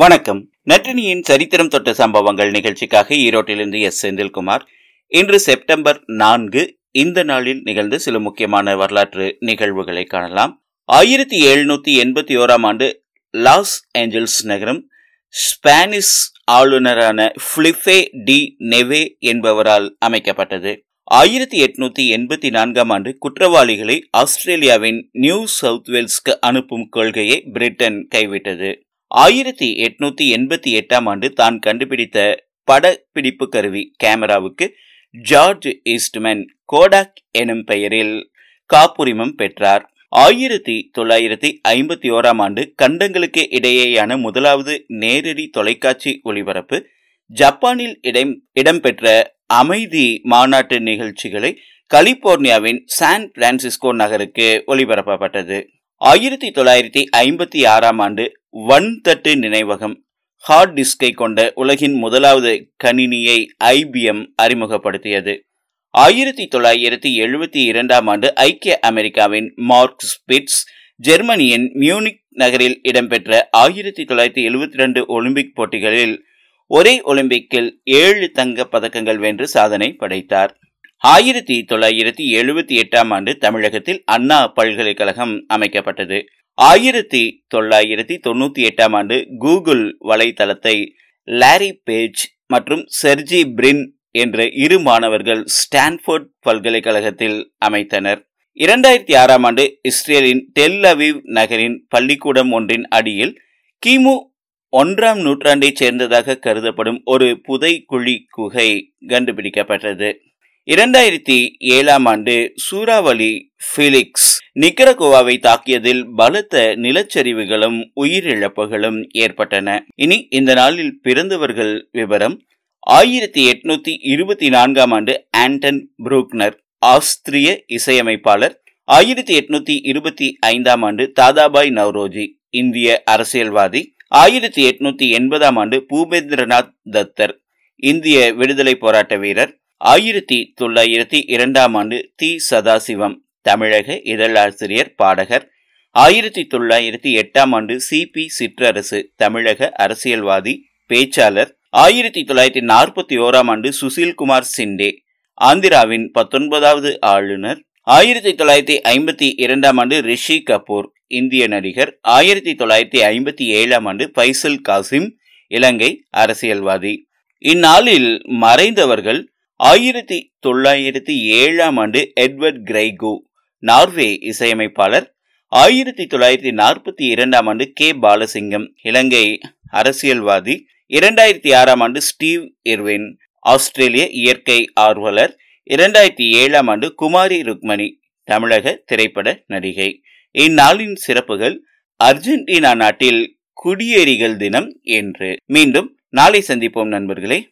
வணக்கம். நற்றினியின் சரித்திரம் தொட்ட சம்பவங்கள் நிகழ்ச்சிக்காக ஈரோட்டிலிருந்து எஸ். செந்தில்குமார். இன்று செப்டம்பர் நான்கு இந்த நாளில் நிகழ்ந்து சில முக்கியமான வரலாற்று நிகழ்வுகளை காணலாம். ஆயிரத்தி எழுநூத்தி எண்பத்தி ஓராம் ஆண்டு லாஸ் ஏஞ்சல்ஸ் நகரம் ஸ்பானிஷ் ஆளுநரான பிலிப்பே டி நெவே என்பவரால் அமைக்கப்பட்டது. ஆயிரத்தி எட்நூத்தி எண்பத்தி நான்காம் ஆண்டு குற்றவாளிகளை ஆஸ்திரேலியாவின் நியூ சவுத் வேல்ஸ்க்கு அனுப்பும் கொள்கையை பிரிட்டன் கைவிட்டது. ஆயிரத்தி எட்நூத்தி எண்பத்தி எட்டாம் ஆண்டு தான் கண்டுபிடித்த படப்பிடிப்பு கருவி கேமராவுக்கு ஜார்ஜ் ஈஸ்ட்மேன் கோடாக் எனும் பெயரில் காப்புரிமம் பெற்றார். ஆயிரத்தி தொள்ளாயிரத்தி ஐம்பத்தி ஓராம் ஆண்டு கண்டங்களுக்கு இடையேயான முதலாவது நேரடி தொலைக்காட்சி ஒளிபரப்பு ஜப்பானில் இடம் இடம்பெற்ற அமைதி மாநாட்டு நிகழ்ச்சிகளை கலிபோர்னியாவின் சான் பிரான்சிஸ்கோ நகருக்கு ஒளிபரப்பப்பட்டது. ஆயிரத்தி தொள்ளாயிரத்தி ஐம்பத்தி ஆறாம் ஆண்டு வன்தட்டு நினைவகம் ஹார்ட் டிஸ்கை கொண்ட உலகின் முதலாவது கணினியை ஐபிஎம் அறிமுகப்படுத்தியது. ஆயிரத்தி தொள்ளாயிரத்தி எழுபத்தி இரண்டாம் ஆண்டு ஐக்கிய அமெரிக்காவின் மார்க் ஸ்பிட்ஸ் ஜெர்மனியின் மியூனிக் நகரில் இடம்பெற்ற ஆயிரத்தி தொள்ளாயிரத்தி எழுபத்தி ரெண்டு ஒலிம்பிக் போட்டிகளில் ஒரே ஒலிம்பிக்கில் ஏழு தங்க பதக்கங்கள் வென்று சாதனை படைத்தார். ஆயிரத்தி தொள்ளாயிரத்தி எழுபத்தி எட்டாம் ஆண்டு தமிழகத்தில் அண்ணா பல்கலைக்கழகம் அமைக்கப்பட்டது. ஆயிரத்தி தொள்ளாயிரத்தி தொண்ணூத்தி எட்டாம் ஆண்டு கூகுள் வலைதளத்தை லாரி பேஜ் மற்றும் செர்ஜி பிரின் என்ற இரு மாணவர்கள் ஸ்டான்ஃபோர்ட் பல்கலைக்கழகத்தில் அமைத்தனர். இரண்டாயிரத்தி ஆறாம் ஆண்டு இஸ்ரேலின் டெல் அவிவ் நகரின் பள்ளிக்கூடம் ஒன்றின் அடியில் கிமு ஒன்றாம் நூற்றாண்டைச் சேர்ந்ததாக கருதப்படும் ஒரு புதை குழி குகை கண்டுபிடிக்கப்பட்டது. இரண்டாயிரத்தி ஏழாம் ஆண்டு சூறாவளி பிலிக்ஸ் நிக்கரகோவாவை தாக்கியதில் பலத்த நிலச்சரிவுகளும் உயிரிழப்புகளும் ஏற்பட்டன. இனி இந்த நாளில் பிறந்தவர்கள் விவரம். ஆயிரத்தி எட்நூத்தி இருபத்தி நான்காம் ஆண்டு ஆண்டன் புரூக்னர் ஆஸ்திரிய இசையமைப்பாளர். ஆயிரத்தி எட்நூத்தி இருபத்தி ஐந்தாம் ஆண்டு தாதாபாய் நவ்ரோஜி இந்திய அரசியல்வாதி. ஆயிரத்தி எட்நூத்தி எண்பதாம் ஆண்டு பூபேந்திரநாத் தத்தர் இந்திய விடுதலை போராட்ட வீரர். ஆயிரத்தி தொள்ளாயிரத்தி இரண்டாம் ஆண்டு தி சதாசிவம் தமிழக இதழாசிரியர் பாடகர். ஆயிரத்தி தொள்ளாயிரத்தி எட்டாம் ஆண்டு சி பி சிற்றரசு தமிழக அரசியல்வாதி பேச்சாளர். ஆயிரத்தி தொள்ளாயிரத்தி நாற்பத்தி ஓராம் ஆண்டு சுசில்குமார் சிண்டே ஆந்திராவின் பத்தொன்பதாவது ஆளுநர். ஆயிரத்தி தொள்ளாயிரத்தி ஐம்பத்தி இரண்டாம் ஆண்டு ரிஷி கபூர் இந்திய நடிகர். ஆயிரத்தி தொள்ளாயிரத்தி ஐம்பத்தி ஏழாம் ஆண்டு பைசல் காசிம் இலங்கை அரசியல்வாதி. இந்நாளில் மறைந்தவர்கள் ஆயிரத்தி தொள்ளாயிரத்தி ஏழாம் ஆண்டு எட்வர்ட் கிரைகோ நார்வே இசையமைப்பாளர். ஆயிரத்தி தொள்ளாயிரத்தி நாற்பத்தி இரண்டாம் ஆண்டு கே. பாலசிங்கம் இலங்கை அரசியல்வாதி. இரண்டாயிரத்தி ஆறாம் ஆண்டு ஸ்டீவ் இர்வின் ஆஸ்திரேலிய இயற்கை ஆர்வலர். இரண்டாயிரத்தி ஏழாம் ஆண்டு குமாரி ருக்மணி தமிழக திரைப்பட நடிகை. இந்நாளின் சிறப்புகள் அர்ஜென்டினா நாட்டில் குடியேறிகள் தினம் என்று. மீண்டும் நாளை சந்திப்போம் நண்பர்களே.